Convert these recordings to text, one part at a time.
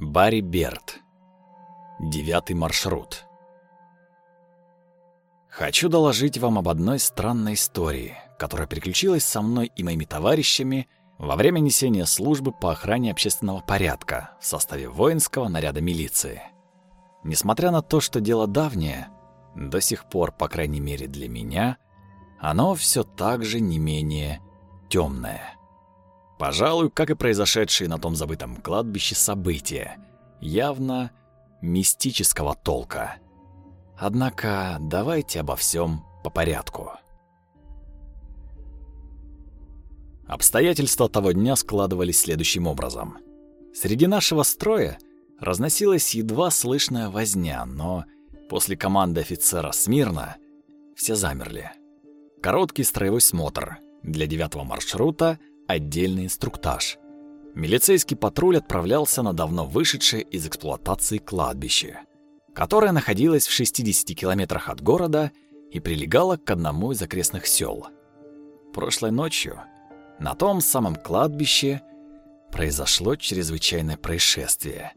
Барри Берт. Девятый маршрут. Хочу доложить вам об одной странной истории, которая приключилась со мной и моими товарищами во время несения службы по охране общественного порядка в составе воинского наряда милиции. Несмотря на то, что дело давнее, до сих пор, по крайней мере для меня, оно все так же не менее темное. Пожалуй, как и произошедшие на том забытом кладбище события, явно мистического толка. Однако давайте обо всем по порядку. Обстоятельства того дня складывались следующим образом. Среди нашего строя разносилась едва слышная возня, но после команды офицера «Смирно» все замерли. Короткий строевой смотр для девятого маршрута — отдельный инструктаж. Милицейский патруль отправлялся на давно вышедшее из эксплуатации кладбище, которое находилось в 60 километрах от города и прилегало к одному из окрестных сел. Прошлой ночью на том самом кладбище произошло чрезвычайное происшествие.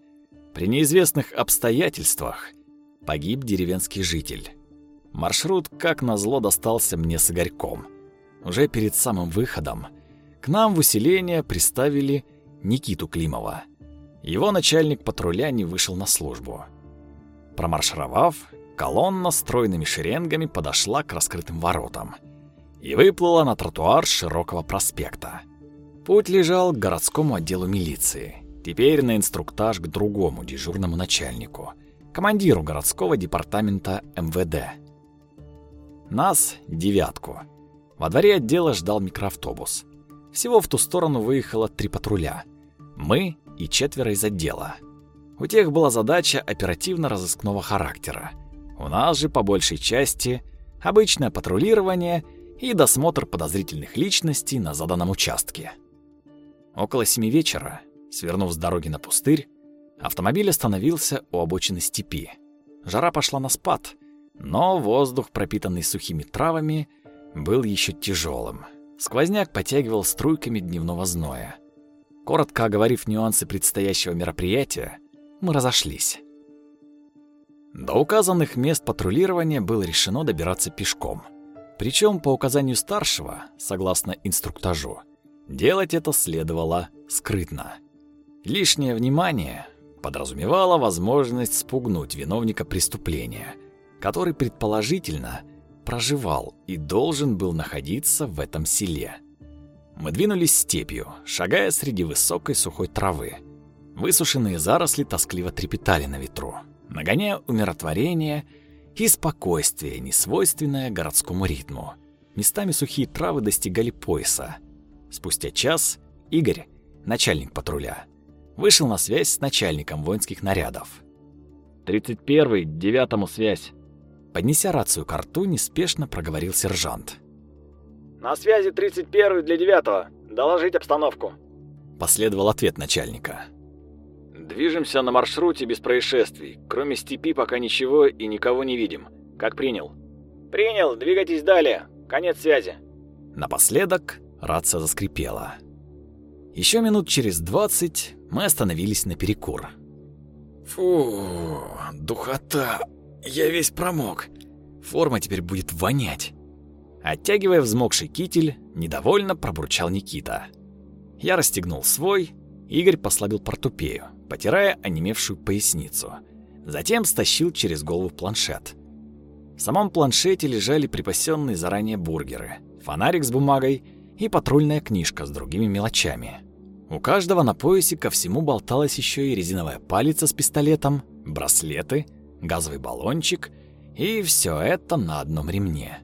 При неизвестных обстоятельствах погиб деревенский житель. Маршрут, как назло, достался мне с Игорьком. Уже перед самым выходом к нам в усиление приставили Никиту Климова. Его начальник патруля не вышел на службу. Промаршировав, колонна стройными шеренгами подошла к раскрытым воротам и выплыла на тротуар широкого проспекта. Путь лежал к городскому отделу милиции, теперь на инструктаж к другому дежурному начальнику, командиру городского департамента МВД. Нас, девятку. Во дворе отдела ждал микроавтобус. Всего в ту сторону выехало три патруля. Мы и четверо из отдела. У тех была задача оперативно-розыскного характера. У нас же по большей части обычное патрулирование и досмотр подозрительных личностей на заданном участке. Около семи вечера, свернув с дороги на пустырь, автомобиль остановился у обочины степи. Жара пошла на спад, но воздух, пропитанный сухими травами, был еще тяжелым. Сквозняк потягивал струйками дневного зноя. Коротко оговорив нюансы предстоящего мероприятия, мы разошлись. До указанных мест патрулирования было решено добираться пешком. Причем по указанию старшего, согласно инструктажу, делать это следовало скрытно. Лишнее внимание подразумевало возможность спугнуть виновника преступления, который предположительно – проживал и должен был находиться в этом селе. Мы двинулись степью, шагая среди высокой сухой травы. Высушенные заросли тоскливо трепетали на ветру, нагоняя умиротворение и спокойствие, несвойственное городскому ритму. Местами сухие травы достигали пояса. Спустя час Игорь, начальник патруля, вышел на связь с начальником воинских нарядов. «31-й, девятому связь. Поднеся рацию к рту, неспешно проговорил сержант. «На связи 31 для 9 Доложить обстановку». Последовал ответ начальника. «Движемся на маршруте без происшествий. Кроме степи пока ничего и никого не видим. Как принял?» «Принял. Двигайтесь далее. Конец связи». Напоследок рация заскрипела. Еще минут через двадцать мы остановились на перекур. «Фу, духота!» Я весь промок. Форма теперь будет вонять. Оттягивая взмокший китель, недовольно пробурчал Никита. Я расстегнул свой, Игорь послабил портупею, потирая онемевшую поясницу. Затем стащил через голову планшет. В самом планшете лежали припасенные заранее бургеры, фонарик с бумагой и патрульная книжка с другими мелочами. У каждого на поясе ко всему болталась еще и резиновая палица с пистолетом, браслеты — газовый баллончик, и все это на одном ремне.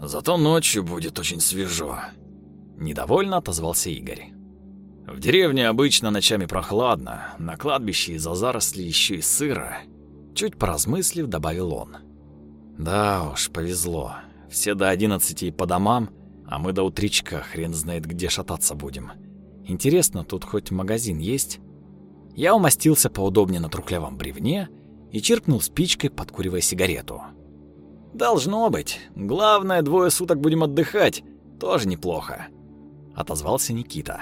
«Зато ночью будет очень свежо», — недовольно отозвался Игорь. «В деревне обычно ночами прохладно, на кладбище из-за зарослей еще и сыро», — чуть поразмыслив, добавил он. «Да уж, повезло. Все до одиннадцати по домам, а мы до утречка хрен знает где шататься будем. Интересно, тут хоть магазин есть?» Я умостился поудобнее на трухлявом бревне и чиркнул спичкой, подкуривая сигарету. «Должно быть. Главное, двое суток будем отдыхать. Тоже неплохо», — отозвался Никита.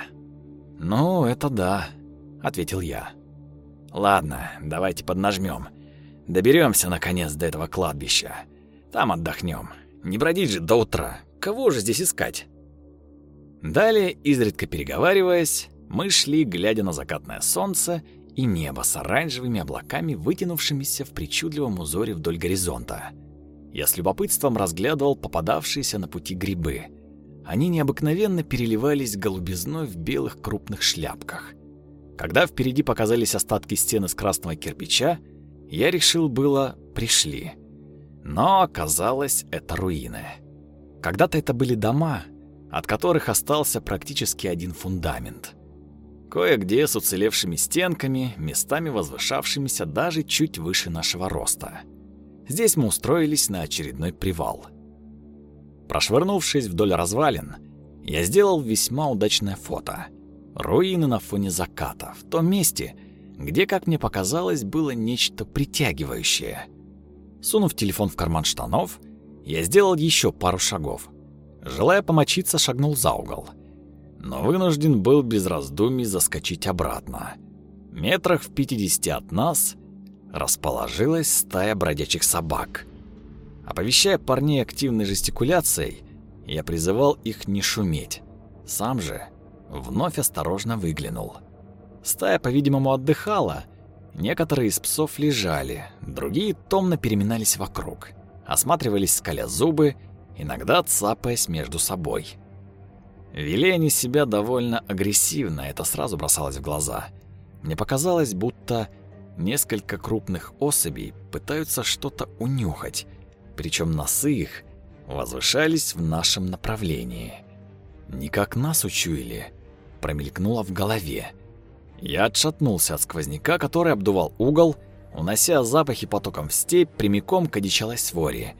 «Ну, это да», — ответил я. Ладно, давайте поднажмем. Доберемся наконец до этого кладбища. Там отдохнем. Не бродить же до утра. Кого же здесь искать? Далее, изредка переговариваясь, мы шли, глядя на закатное солнце и небо с оранжевыми облаками, вытянувшимися в причудливом узоре вдоль горизонта. Я с любопытством разглядывал попадавшиеся на пути грибы. Они необыкновенно переливались голубизной в белых крупных шляпках. Когда впереди показались остатки стены из красного кирпича, я решил было «пришли». Но оказалось, это руины. Когда-то это были дома, от которых остался практически один фундамент. Кое-где с уцелевшими стенками, местами возвышавшимися даже чуть выше нашего роста. Здесь мы устроились на очередной привал. Прошвырнувшись вдоль развалин, я сделал весьма удачное фото. Руины на фоне заката, в том месте, где, как мне показалось, было нечто притягивающее. Сунув телефон в карман штанов, я сделал еще пару шагов. Желая помочиться, шагнул за угол. Но вынужден был без раздумий заскочить обратно. Метрах в пятидесяти от нас расположилась стая бродячих собак. Оповещая парней активной жестикуляцией, я призывал их не шуметь. Сам же вновь осторожно выглянул. Стая, по-видимому, отдыхала. Некоторые из псов лежали, другие томно переминались вокруг, осматривались скаля зубы, иногда цапаясь между собой. Вели они себя довольно агрессивно, это сразу бросалось в глаза. Мне показалось, будто несколько крупных особей пытаются что-то унюхать, причем носы их возвышались в нашем направлении. Не как нас учуяли, промелькнуло в голове. Я отшатнулся от сквозняка, который обдувал угол, унося запахи потоком в степь прямиком к одичалой своре,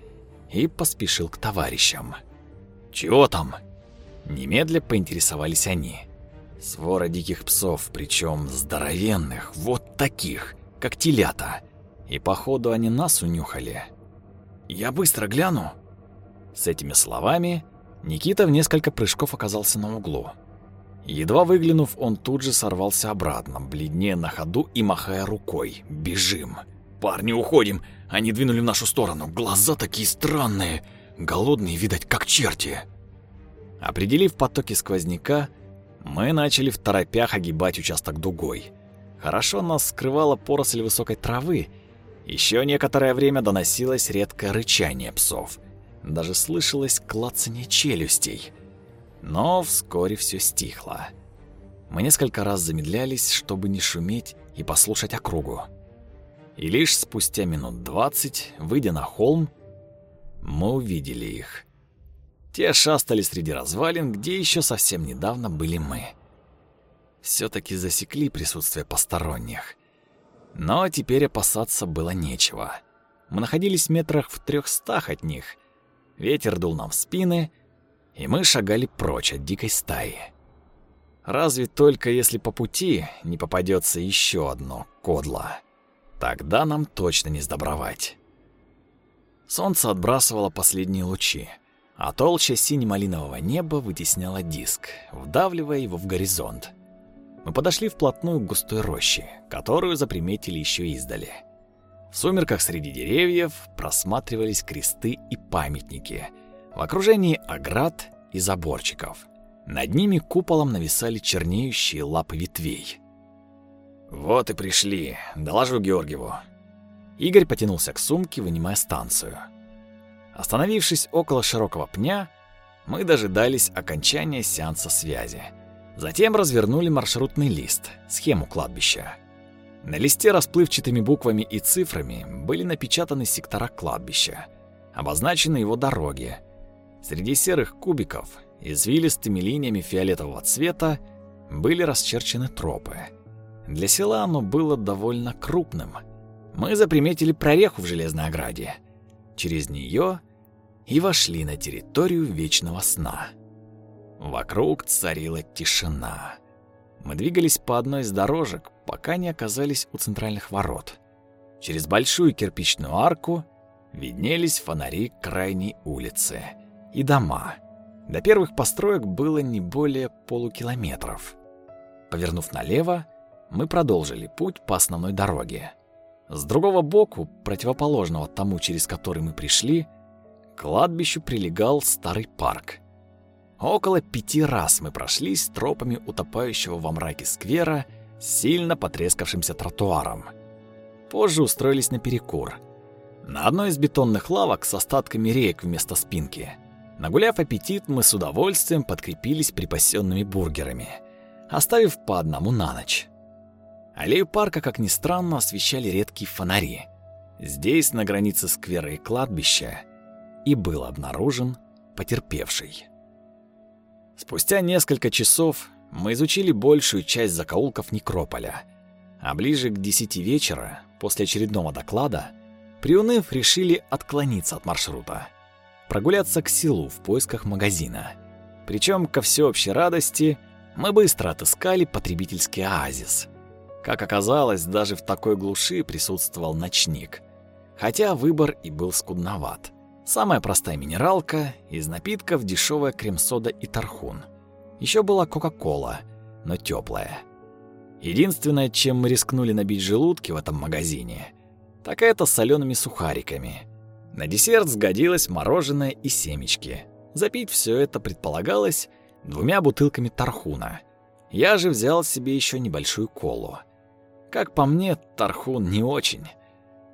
и поспешил к товарищам. «Чего там?» Немедля поинтересовались они. Свора диких псов, причем здоровенных, вот таких, как телята. И походу они нас унюхали. «Я быстро гляну!» С этими словами Никита в несколько прыжков оказался на углу. Едва выглянув, он тут же сорвался обратно, бледнее на ходу и махая рукой. «Бежим!» «Парни, уходим! Они двинули в нашу сторону. Глаза такие странные. Голодные, видать, как черти!» Определив потоки сквозняка, мы начали в торопях огибать участок дугой. Хорошо нас скрывала поросль высокой травы. Еще некоторое время доносилось редкое рычание псов. Даже слышалось клацание челюстей. Но вскоре все стихло. Мы несколько раз замедлялись, чтобы не шуметь и послушать округу. И лишь спустя минут двадцать, выйдя на холм, мы увидели их. Те шастали среди развалин, где еще совсем недавно были мы. все таки засекли присутствие посторонних. Но теперь опасаться было нечего. Мы находились метрах в трехстах от них. Ветер дул нам в спины, и мы шагали прочь от дикой стаи. Разве только если по пути не попадется еще одно кодло. Тогда нам точно не сдобровать. Солнце отбрасывало последние лучи, а толща сине-малинового неба вытесняла диск, вдавливая его в горизонт. Мы подошли вплотную к густой роще, которую заприметили еще издали. В сумерках среди деревьев просматривались кресты и памятники в окружении оград и заборчиков. Над ними куполом нависали чернеющие лапы ветвей. «Вот и пришли. Доложу Георгиеву». Игорь потянулся к сумке, вынимая станцию. Остановившись около широкого пня, мы дожидались окончания сеанса связи. Затем развернули маршрутный лист, схему кладбища. На листе расплывчатыми буквами и цифрами были напечатаны сектора кладбища, обозначены его дороги. Среди серых кубиков извилистыми линиями фиолетового цвета были расчерчены тропы. Для села оно было довольно крупным. Мы заприметили прореху в железной ограде. Через нее и вошли на территорию вечного сна. Вокруг царила тишина. Мы двигались по одной из дорожек, пока не оказались у центральных ворот. Через большую кирпичную арку виднелись фонари крайней улицы и дома. До первых построек было не более полукилометров. Повернув налево, мы продолжили путь по основной дороге. С другого боку, противоположного тому, через который мы пришли, кладбищу прилегал старый парк. Около пяти раз мы прошлись тропами утопающего во мраке сквера сильно потрескавшимся тротуаром. Позже устроились на перекур. На одной из бетонных лавок с остатками реек вместо спинки. Нагуляв аппетит, мы с удовольствием подкрепились припасенными бургерами, оставив по одному на ночь. Аллею парка, как ни странно, освещали редкие фонари. Здесь, на границе сквера и кладбища, и был обнаружен потерпевший. Спустя несколько часов мы изучили большую часть закоулков некрополя, а ближе к десяти вечера, после очередного доклада, приуныв, решили отклониться от маршрута, прогуляться к селу в поисках магазина. Причем, ко всеобщей радости, мы быстро отыскали потребительский оазис. Как оказалось, даже в такой глуши присутствовал ночник, хотя выбор и был скудноват. Самая простая минералка, из напитков дешевая крем-сода и тархун. Еще была кока-кола, но теплая. Единственное, чем мы рискнули набить желудки в этом магазине, так это солеными сухариками. На десерт сгодилось мороженое и семечки. Запить все это предполагалось двумя бутылками тархуна. Я же взял себе еще небольшую колу. Как по мне, тархун не очень.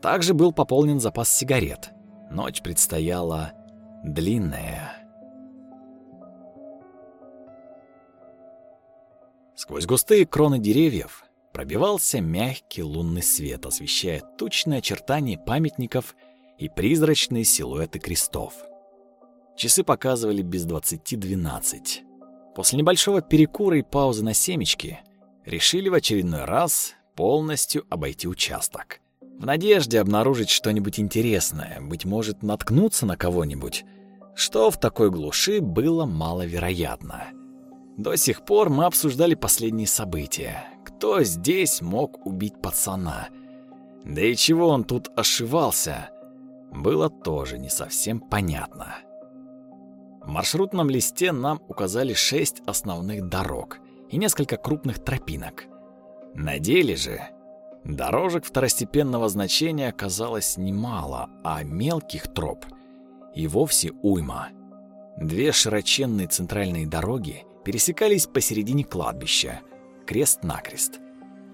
Также был пополнен запас сигарет. Ночь предстояла длинная. Сквозь густые кроны деревьев пробивался мягкий лунный свет, освещая тучные очертания памятников и призрачные силуэты крестов. Часы показывали без двадцати двенадцать. После небольшого перекура и паузы на семечки решили в очередной раз полностью обойти участок в надежде обнаружить что-нибудь интересное, быть может, наткнуться на кого-нибудь, что в такой глуши было маловероятно. До сих пор мы обсуждали последние события. Кто здесь мог убить пацана? Да и чего он тут ошивался, было тоже не совсем понятно. В маршрутном листе нам указали шесть основных дорог и несколько крупных тропинок. На деле же Дорожек второстепенного значения оказалось немало, а мелких троп и вовсе уйма. Две широченные центральные дороги пересекались посередине кладбища, крест-накрест,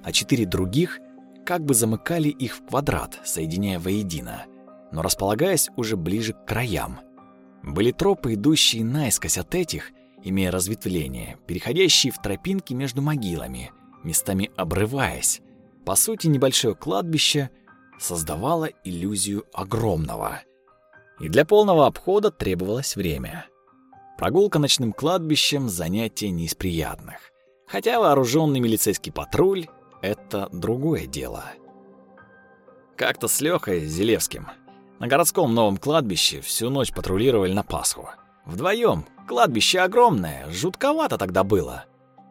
а четыре других как бы замыкали их в квадрат, соединяя воедино, но располагаясь уже ближе к краям. Были тропы, идущие наискось от этих, имея разветвление, переходящие в тропинки между могилами, местами обрываясь, по сути, небольшое кладбище создавало иллюзию огромного. И для полного обхода требовалось время. Прогулка ночным кладбищем – занятие не из приятных. Хотя вооруженный милицейский патруль – это другое дело. Как-то с Лёхой Зелевским на городском новом кладбище всю ночь патрулировали на Пасху. Вдвоем, кладбище огромное, жутковато тогда было,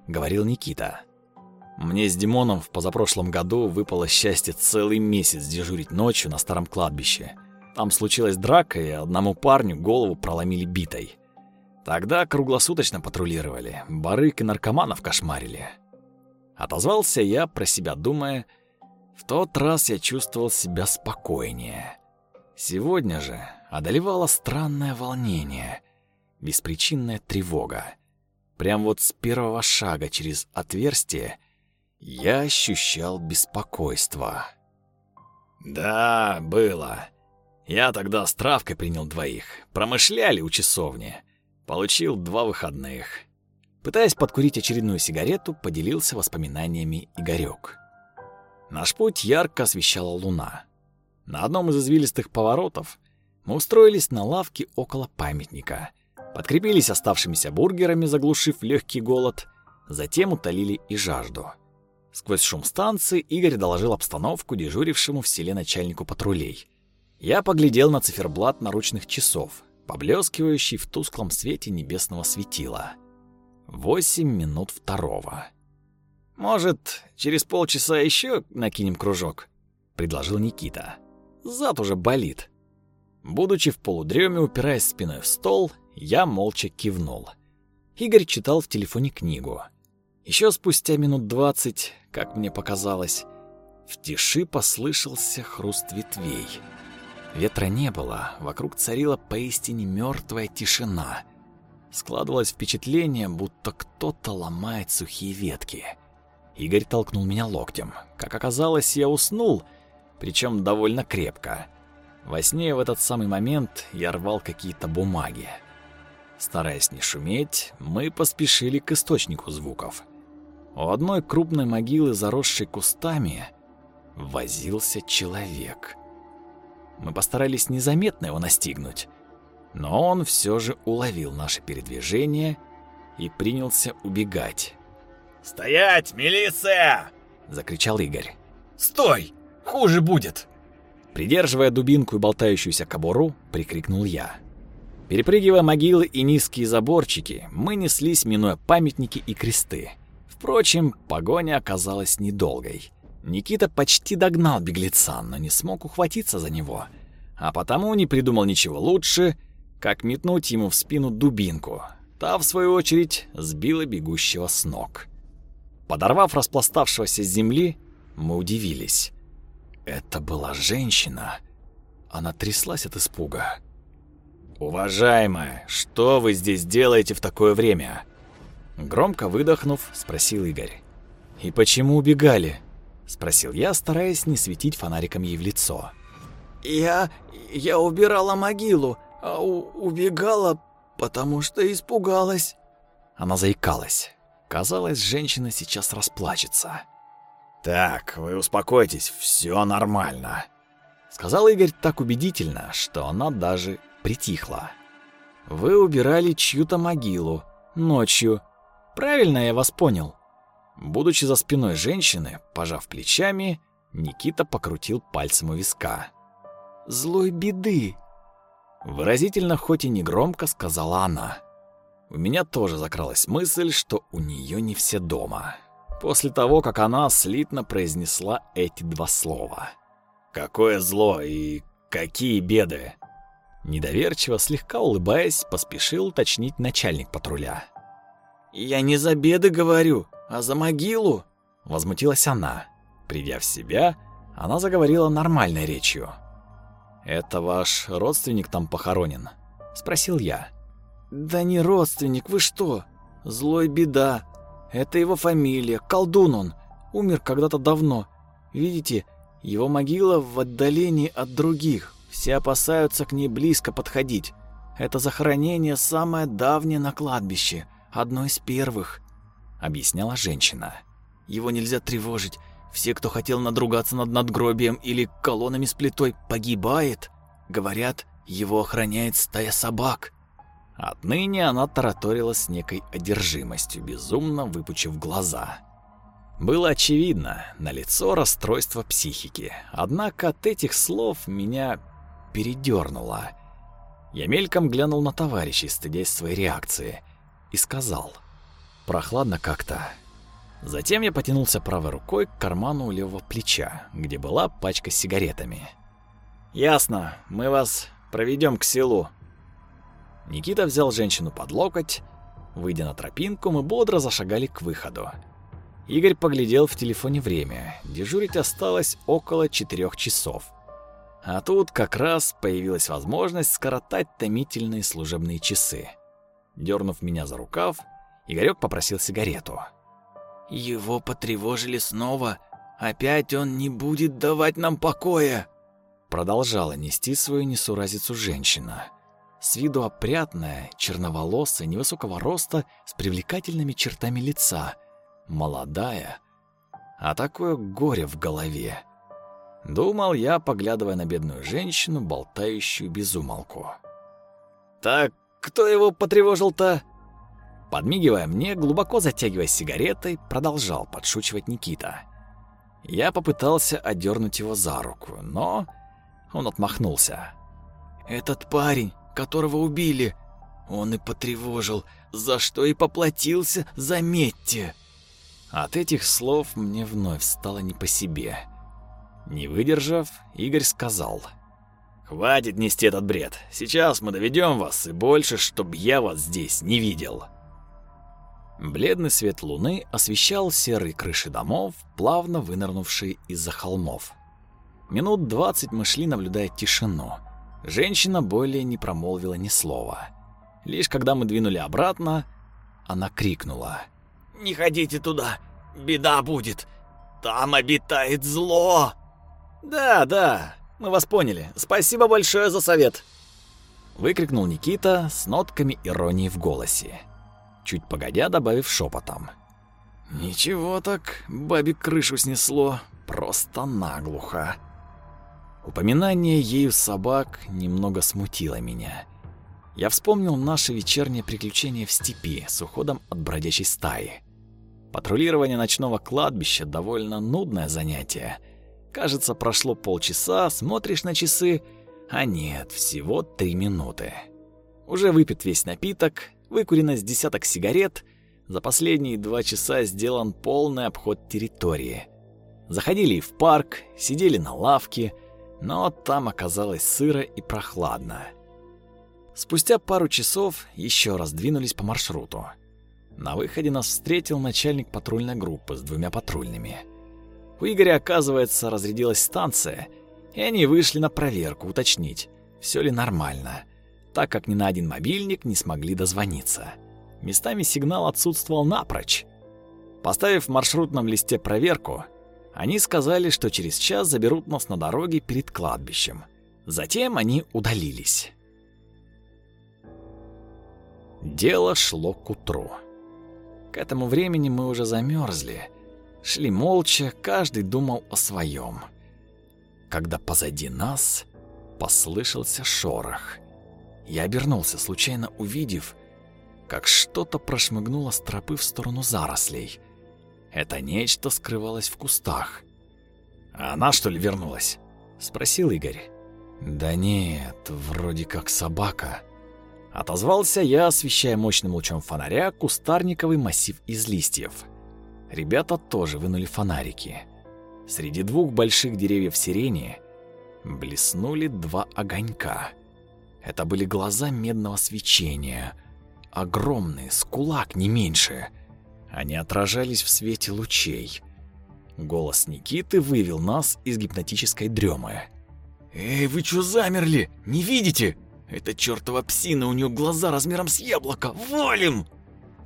говорил Никита. Мне с Димоном в позапрошлом году выпало счастье целый месяц дежурить ночью на старом кладбище. Там случилась драка, и одному парню голову проломили битой. Тогда круглосуточно патрулировали, барык и наркоманов кошмарили. Отозвался я про себя, думая, в тот раз я чувствовал себя спокойнее. Сегодня же одолевало странное волнение, беспричинная тревога. Прям вот с первого шага через отверстие — я ощущал беспокойство. Да, было. Я тогда с травкой принял двоих. Промышляли у часовни. Получил два выходных. Пытаясь подкурить очередную сигарету, поделился воспоминаниями Игорёк. Наш путь ярко освещала луна. На одном из извилистых поворотов мы устроились на лавке около памятника. Подкрепились оставшимися бургерами, заглушив легкий голод, затем утолили и жажду. Сквозь шум станции Игорь доложил обстановку дежурившему в селе начальнику патрулей. Я поглядел на циферблат наручных часов, поблескивающий в тусклом свете небесного светила. Восемь минут второго. «Может, через полчаса еще накинем кружок?» — предложил Никита. «Зад уже болит». Будучи в полудреме, упираясь спиной в стол, я молча кивнул. Игорь читал в телефоне книгу — еще спустя минут двадцать как мне показалось. В тиши послышался хруст ветвей. Ветра не было, вокруг царила поистине мертвая тишина. Складывалось впечатление, будто кто-то ломает сухие ветки. Игорь толкнул меня локтем. Как оказалось, я уснул, причем довольно крепко. Во сне в этот самый момент я рвал какие-то бумаги. Стараясь не шуметь, мы поспешили к источнику звуков. У одной крупной могилы, заросшей кустами, возился человек. Мы постарались незаметно его настигнуть, но он все же уловил наше передвижение и принялся убегать. «Стоять, милиция!» — закричал Игорь. «Стой! Хуже будет!» Придерживая дубинку и болтающуюся кобуру, прикрикнул я. Перепрыгивая могилы и низкие заборчики, мы неслись, минуя памятники и кресты. Впрочем, погоня оказалась недолгой. Никита почти догнал беглеца, но не смог ухватиться за него, а потому не придумал ничего лучше, как метнуть ему в спину дубинку. Та, в свою очередь, сбила бегущего с ног. Подорвав распластавшегося с земли, мы удивились. Это была женщина. Она тряслась от испуга. «Уважаемая, что вы здесь делаете в такое время?» Громко выдохнув, спросил Игорь. «И почему убегали?» Спросил я, стараясь не светить фонариком ей в лицо. «Я... я убирала могилу, а убегала, потому что испугалась». Она заикалась. Казалось, женщина сейчас расплачется. «Так, вы успокойтесь, все нормально», — сказал Игорь так убедительно, что она даже притихла. «Вы убирали чью-то могилу. Ночью. Правильно я вас понял?» Будучи за спиной женщины, пожав плечами, Никита покрутил пальцем у виска. «Злой беды!» Выразительно, хоть и не громко, сказала она. У меня тоже закралась мысль, что у нее не все дома. После того, как она слитно произнесла эти два слова. «Какое зло и какие беды!» Недоверчиво, слегка улыбаясь, поспешил уточнить начальник патруля. «Я не за беды говорю, а за могилу!» Возмутилась она. Придя в себя, она заговорила нормальной речью. «Это ваш родственник там похоронен?» Спросил я. «Да не родственник, вы что? Злой беда. Это его фамилия, колдун он. Умер когда-то давно. Видите, его могила в отдалении от других. Все опасаются к ней близко подходить. Это захоронение самое давнее на кладбище, одно из первых», — объясняла женщина. «Его нельзя тревожить. Все, кто хотел надругаться над надгробием или колоннами с плитой, погибает. Говорят, его охраняет стая собак». Отныне она тараторила с некой одержимостью, безумно выпучив глаза. Было очевидно, на лицо расстройство психики. Однако от этих слов меня передернуло. Я мельком глянул на товарищей, стыдясь своей реакции, и сказал: "Прохладно как-то". Затем я потянулся правой рукой к карману левого плеча, где была пачка с сигаретами. "Ясно, мы вас проведем к селу", Никита взял женщину под локоть. Выйдя на тропинку, мы бодро зашагали к выходу. Игорь поглядел в телефоне время. Дежурить осталось около четырех часов. А тут как раз появилась возможность скоротать томительные служебные часы. Дернув меня за рукав, Игорек попросил сигарету. «Его потревожили снова. Опять он не будет давать нам покоя!» Продолжала нести свою несуразицу женщина. С виду опрятная, черноволосая, невысокого роста, с привлекательными чертами лица. Молодая. А такое горе в голове. Думал я, поглядывая на бедную женщину, болтающую без умолку. «Так кто его потревожил-то?» Подмигивая мне, глубоко затягиваясь сигаретой, продолжал подшучивать Никита. Я попытался одернуть его за руку, но он отмахнулся. «Этот парень которого убили. Он и потревожил, за что и поплатился, заметьте. От этих слов мне вновь стало не по себе. Не выдержав, Игорь сказал: "Хватит нести этот бред. Сейчас мы доведем вас, и больше, чтоб я вас здесь не видел". Бледный свет луны освещал серые крыши домов, плавно вынырнувшие из-за холмов. Минут двадцать мы шли, наблюдая тишину. Женщина более не промолвила ни слова. Лишь когда мы двинули обратно, она крикнула. «Не ходите туда! Беда будет! Там обитает зло!» «Да, да, мы вас поняли. Спасибо большое за совет!» Выкрикнул Никита с нотками иронии в голосе. Чуть погодя, добавив шепотом. «Ничего так, бабе крышу снесло, просто наглухо». Упоминание ею собак немного смутило меня. Я вспомнил наши вечерние приключения в степи с уходом от бродячей стаи. Патрулирование ночного кладбища довольно нудное занятие. Кажется, прошло полчаса, смотришь на часы, а нет, всего три минуты. Уже выпит весь напиток, выкурено с десяток сигарет, за последние два часа сделан полный обход территории. Заходили в парк, сидели на лавке, но там оказалось сыро и прохладно. Спустя пару часов еще раз двинулись по маршруту. На выходе нас встретил начальник патрульной группы с двумя патрульными. У Игоря, оказывается, разрядилась станция, и они вышли на проверку, уточнить, все ли нормально, так как ни на один мобильник не смогли дозвониться. Местами сигнал отсутствовал напрочь. Поставив в маршрутном листе проверку, они сказали, что через час заберут нас на дороге перед кладбищем. Затем они удалились. Дело шло к утру. К этому времени мы уже замерзли, шли молча, каждый думал о своем. Когда позади нас послышался шорох. Я обернулся, случайно увидев, как что-то прошмыгнуло с тропы в сторону зарослей. Это нечто скрывалось в кустах. «А она, что ли, вернулась?» — спросил Игорь. «Да нет, вроде как собака». Отозвался я, освещая мощным лучом фонаря кустарниковый массив из листьев. Ребята тоже вынули фонарики. Среди двух больших деревьев сирени блеснули два огонька. Это были глаза медного свечения, огромные, с кулак не меньше. Они отражались в свете лучей. Голос Никиты вывел нас из гипнотической дремы. «Эй, вы чё замерли? Не видите? Это чертова псина, у нее глаза размером с яблоко. Валим!»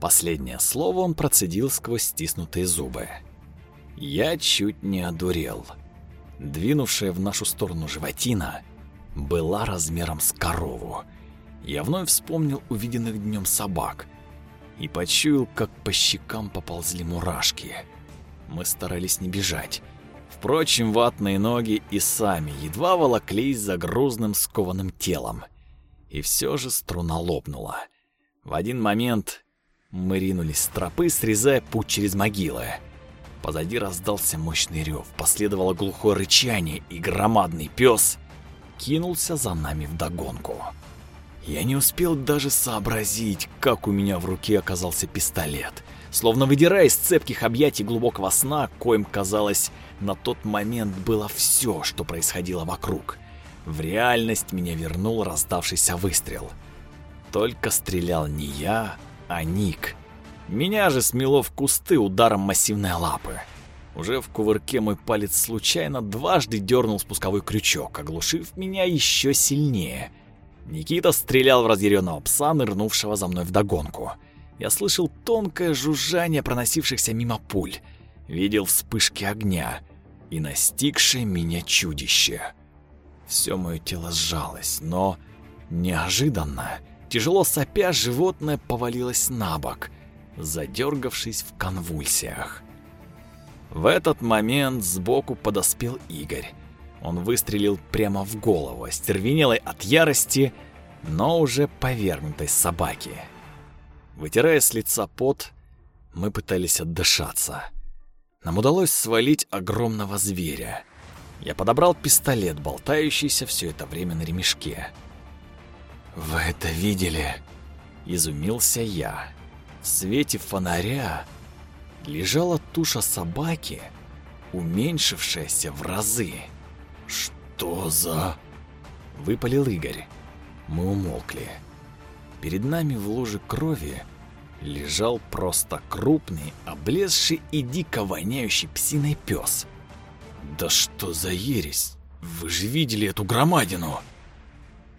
Последнее слово он процедил сквозь стиснутые зубы. Я чуть не одурел. Двинувшая в нашу сторону животина была размером с корову. Я вновь вспомнил увиденных днем собак и почуял, как по щекам поползли мурашки. Мы старались не бежать. Впрочем, ватные ноги и сами едва волоклись за грузным скованным телом. И все же струна лопнула. В один момент мы ринулись с тропы, срезая путь через могилы. Позади раздался мощный рев, последовало глухое рычание, и громадный пес кинулся за нами вдогонку. Я не успел даже сообразить, как у меня в руке оказался пистолет. Словно выдирая из цепких объятий глубокого сна, коим, казалось, на тот момент было все, что происходило вокруг. В реальность меня вернул раздавшийся выстрел. Только стрелял не я, а Ник. Меня же смело в кусты ударом массивной лапы. Уже в кувырке мой палец случайно дважды дернул спусковой крючок, оглушив меня еще сильнее. Никита стрелял в разъяренного пса, нырнувшего за мной вдогонку. Я слышал тонкое жужжание проносившихся мимо пуль, видел вспышки огня и настигшее меня чудище. Все мое тело сжалось, но неожиданно, тяжело сопя, животное повалилось на бок, задергавшись в конвульсиях. В этот момент сбоку подоспел Игорь. Он выстрелил прямо в голову, стервенелой от ярости, но уже повергнутой собаки. Вытирая с лица пот, мы пытались отдышаться. Нам удалось свалить огромного зверя — я подобрал пистолет, болтающийся все это время на ремешке. «Вы это видели?» – изумился я. В свете фонаря лежала туша собаки, уменьшившаяся в разы. «Что за...» – выпалил Игорь. Мы умолкли. Перед нами в луже крови лежал просто крупный, облезший и дико воняющий псиной пес. «Да что за ересь! Вы же видели эту громадину!»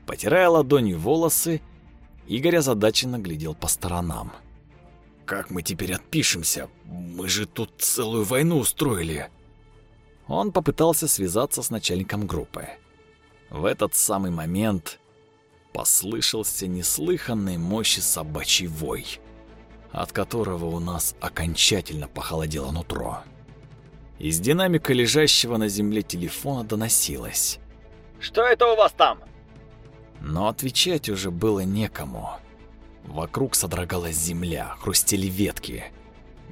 Потирая ладонью волосы, Игорь озадаченно глядел по сторонам. «Как мы теперь отпишемся? Мы же тут целую войну устроили!» Он попытался связаться с начальником группы. В этот самый момент послышался неслыханной мощи собачий вой, от которого у нас окончательно похолодело нутро. Из динамика лежащего на земле телефона доносилось. «Что это у вас там?» Но отвечать уже было некому. Вокруг содрогалась земля, хрустели ветки.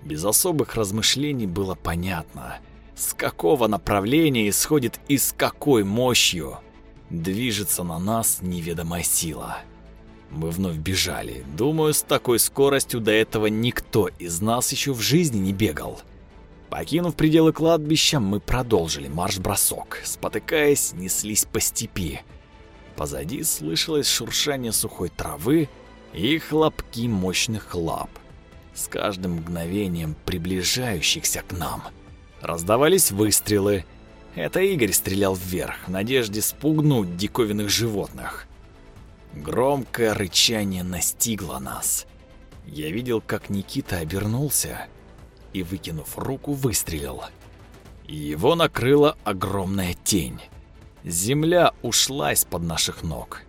Без особых размышлений было понятно, с какого направления исходит и с какой мощью движется на нас неведомая сила. Мы вновь бежали. Думаю, с такой скоростью до этого никто из нас еще в жизни не бегал. Покинув пределы кладбища, мы продолжили марш-бросок. Спотыкаясь, неслись по степи. Позади слышалось шуршание сухой травы и хлопки мощных лап, с каждым мгновением приближающихся к нам. Раздавались выстрелы. Это Игорь стрелял вверх, в надежде спугнуть диковинных животных. Громкое рычание настигло нас. Я видел, как Никита обернулся и, выкинув руку, выстрелил. Его накрыла огромная тень. Земля ушла из-под наших ног.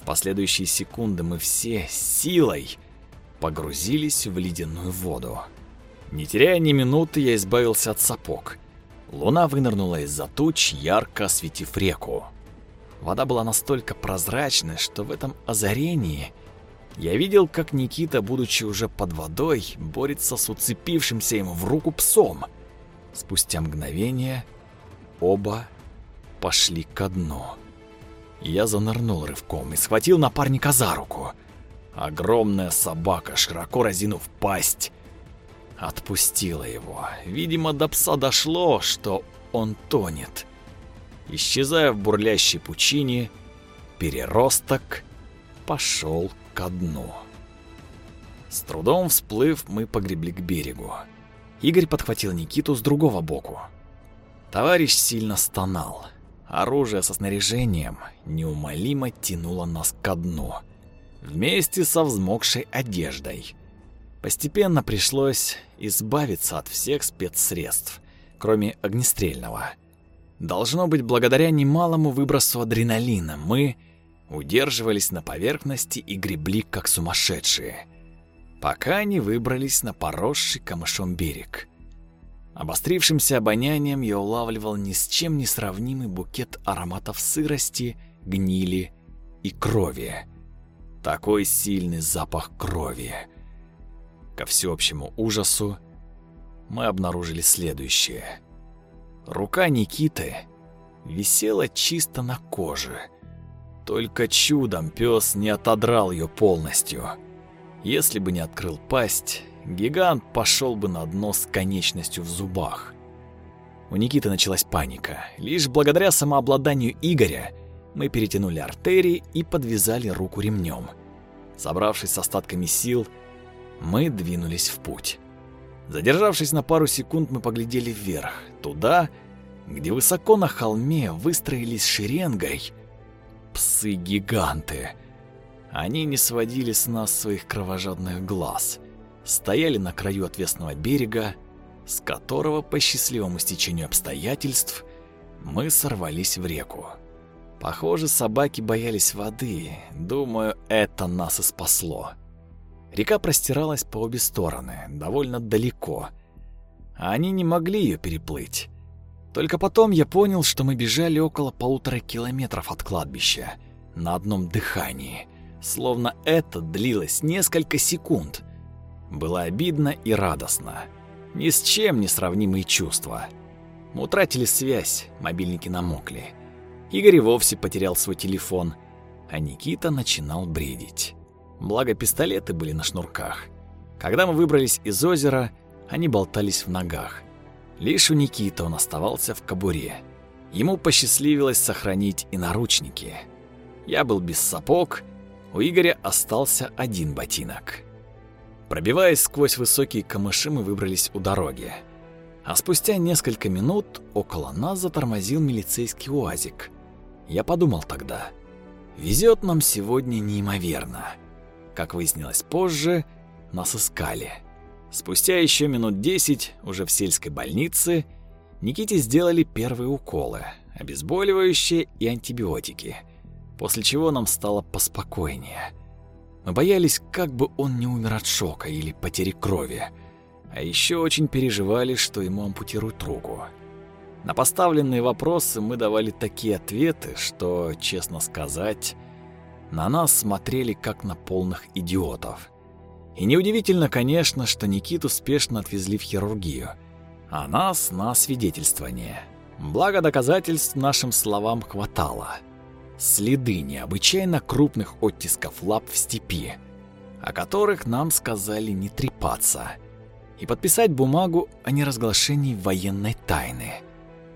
В последующие секунды мы все силой погрузились в ледяную воду. Не теряя ни минуты, я избавился от сапог. Луна вынырнула из-за туч, ярко осветив реку. Вода была настолько прозрачной, что в этом озарении я видел, как Никита, будучи уже под водой, борется с уцепившимся ему в руку псом. Спустя мгновение оба пошли ко дну. Я занырнул рывком и схватил напарника за руку. Огромная собака, широко разинув пасть, отпустила его. Видимо, до пса дошло, что он тонет. Исчезая в бурлящей пучине, переросток пошел ко дну. С трудом всплыв, мы погребли к берегу. Игорь подхватил Никиту с другого боку. Товарищ сильно стонал. Оружие со снаряжением неумолимо тянуло нас ко дну, вместе со взмокшей одеждой. Постепенно пришлось избавиться от всех спецсредств, кроме огнестрельного. Должно быть, благодаря немалому выбросу адреналина мы удерживались на поверхности и гребли как сумасшедшие, пока не выбрались на поросший камышом берег. Обострившимся обонянием я улавливал ни с чем не сравнимый букет ароматов сырости, гнили и крови. Такой сильный запах крови. Ко всеобщему ужасу мы обнаружили следующее. Рука Никиты висела чисто на коже. Только чудом пес не отодрал ее полностью. Если бы не открыл пасть, гигант пошел бы на дно с конечностью в зубах. У Никиты началась паника. Лишь благодаря самообладанию Игоря мы перетянули артерии и подвязали руку ремнем. Собравшись с остатками сил, мы двинулись в путь. Задержавшись на пару секунд, мы поглядели вверх, туда, где высоко на холме выстроились шеренгой псы-гиганты. Они не сводили с нас своих кровожадных глаз стояли на краю отвесного берега, с которого по счастливому стечению обстоятельств мы сорвались в реку. Похоже, собаки боялись воды. Думаю, это нас и спасло. Река простиралась по обе стороны, довольно далеко. Они не могли ее переплыть. Только потом я понял, что мы бежали около полутора километров от кладбища, на одном дыхании, словно это длилось несколько секунд. Было обидно и радостно. Ни с чем не сравнимые чувства. Мы утратили связь, мобильники намокли. Игорь вовсе потерял свой телефон, а Никита начинал бредить. Благо пистолеты были на шнурках. Когда мы выбрались из озера, они болтались в ногах. Лишь у Никиты он оставался в кобуре. Ему посчастливилось сохранить и наручники. Я был без сапог, у Игоря остался один ботинок. Пробиваясь сквозь высокие камыши, мы выбрались у дороги. А спустя несколько минут около нас затормозил милицейский УАЗик. Я подумал тогда, везет нам сегодня неимоверно. Как выяснилось позже, нас искали. Спустя еще минут десять, уже в сельской больнице, Никите сделали первые уколы, обезболивающие и антибиотики, после чего нам стало поспокойнее. Мы боялись, как бы он не умер от шока или потери крови, а еще очень переживали, что ему ампутируют руку. На поставленные вопросы мы давали такие ответы, что, честно сказать, на нас смотрели как на полных идиотов. И неудивительно, конечно, что Никиту спешно отвезли в хирургию, а нас на свидетельствование. Благо доказательств нашим словам хватало. Следы необычайно крупных оттисков лап в степи, о которых нам сказали не трепаться, и подписать бумагу о неразглашении военной тайны.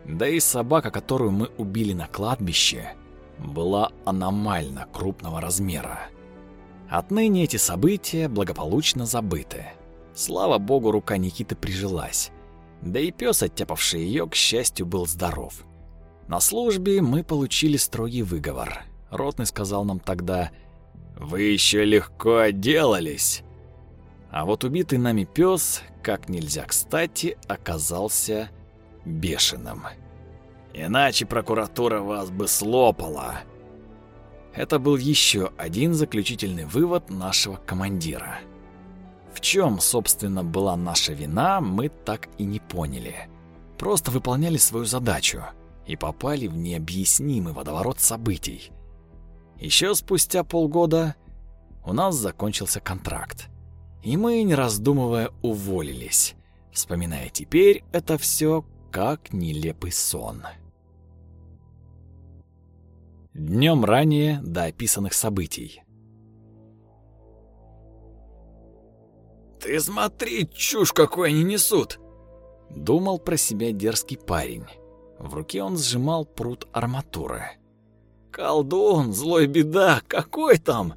Да и собака, которую мы убили на кладбище, была аномально крупного размера. Отныне эти события благополучно забыты. Слава богу, рука Никиты прижилась. Да и пес, оттяпавший ее, к счастью, был здоров. На службе мы получили строгий выговор. Ротный сказал нам тогда «Вы еще легко отделались». А вот убитый нами пес, как нельзя кстати, оказался бешеным. Иначе прокуратура вас бы слопала. Это был еще один заключительный вывод нашего командира. В чем, собственно, была наша вина, мы так и не поняли. Просто выполняли свою задачу и попали в необъяснимый водоворот событий. Еще спустя полгода у нас закончился контракт, и мы, не раздумывая, уволились, вспоминая теперь это все как нелепый сон. Днем ранее до описанных событий. «Ты смотри, чушь какую они несут!» Думал про себя дерзкий парень. В руке он сжимал прут арматуры. «Колдун, злой беда, какой там?»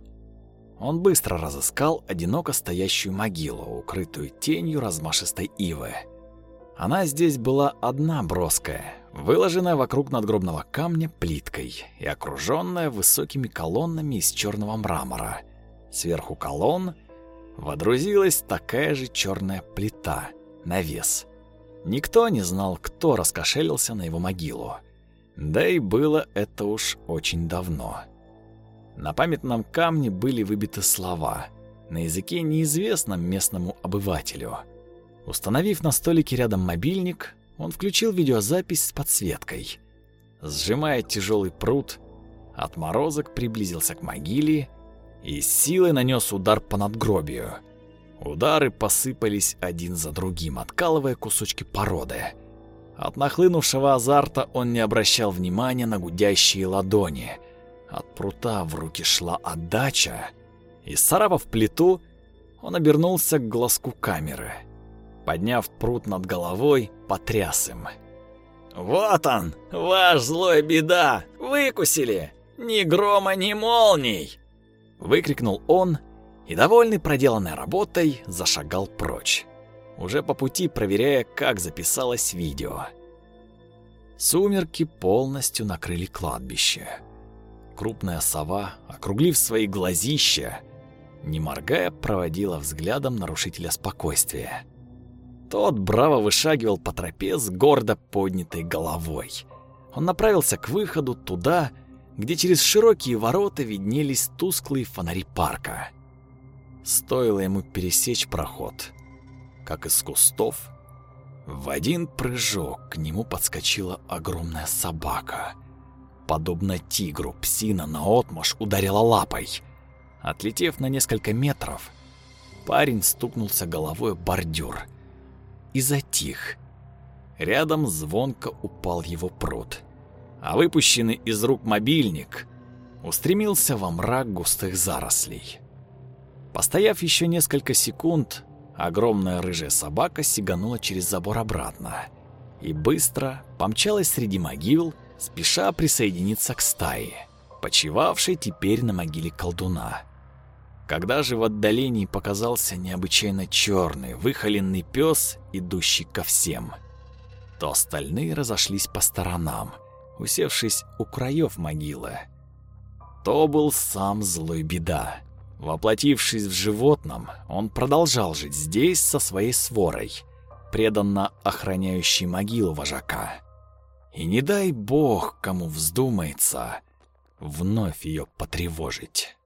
Он быстро разыскал одиноко стоящую могилу, укрытую тенью размашистой ивы. Она здесь была одна броская, выложенная вокруг надгробного камня плиткой и окруженная высокими колоннами из черного мрамора. Сверху колонн водрузилась такая же черная плита, навес. Никто не знал, кто раскошелился на его могилу. Да и было это уж очень давно. На памятном камне были выбиты слова на языке неизвестном местному обывателю. Установив на столике рядом мобильник, он включил видеозапись с подсветкой. Сжимая тяжелый пруд, отморозок приблизился к могиле и силой нанес удар по надгробию. Удары посыпались один за другим, откалывая кусочки породы. От нахлынувшего азарта он не обращал внимания на гудящие ладони. От прута в руки шла отдача. И царапав плиту, он обернулся к глазку камеры. Подняв прут над головой, потряс им. «Вот он, ваш злой беда! Выкусили! Ни грома, ни молний!» Выкрикнул он и, довольный проделанной работой, зашагал прочь, уже по пути проверяя, как записалось видео. Сумерки полностью накрыли кладбище. Крупная сова, округлив свои глазища, не моргая, проводила взглядом нарушителя спокойствия. Тот браво вышагивал по тропе с гордо поднятой головой. Он направился к выходу туда, где через широкие ворота виднелись тусклые фонари парка. Стоило ему пересечь проход, как из кустов в один прыжок к нему подскочила огромная собака. Подобно тигру, псина наотмашь ударила лапой. Отлетев на несколько метров, парень стукнулся головой в бордюр и затих. Рядом звонко упал его пруд а выпущенный из рук мобильник устремился во мрак густых зарослей. Постояв еще несколько секунд, огромная рыжая собака сиганула через забор обратно и быстро помчалась среди могил, спеша присоединиться к стае, почивавшей теперь на могиле колдуна. Когда же в отдалении показался необычайно черный, выхоленный пес, идущий ко всем, то остальные разошлись по сторонам, усевшись у краев могилы. То был сам злой беда. Воплотившись в животном, он продолжал жить здесь со своей сворой, преданно охраняющей могилу вожака. И не дай бог, кому вздумается вновь ее потревожить.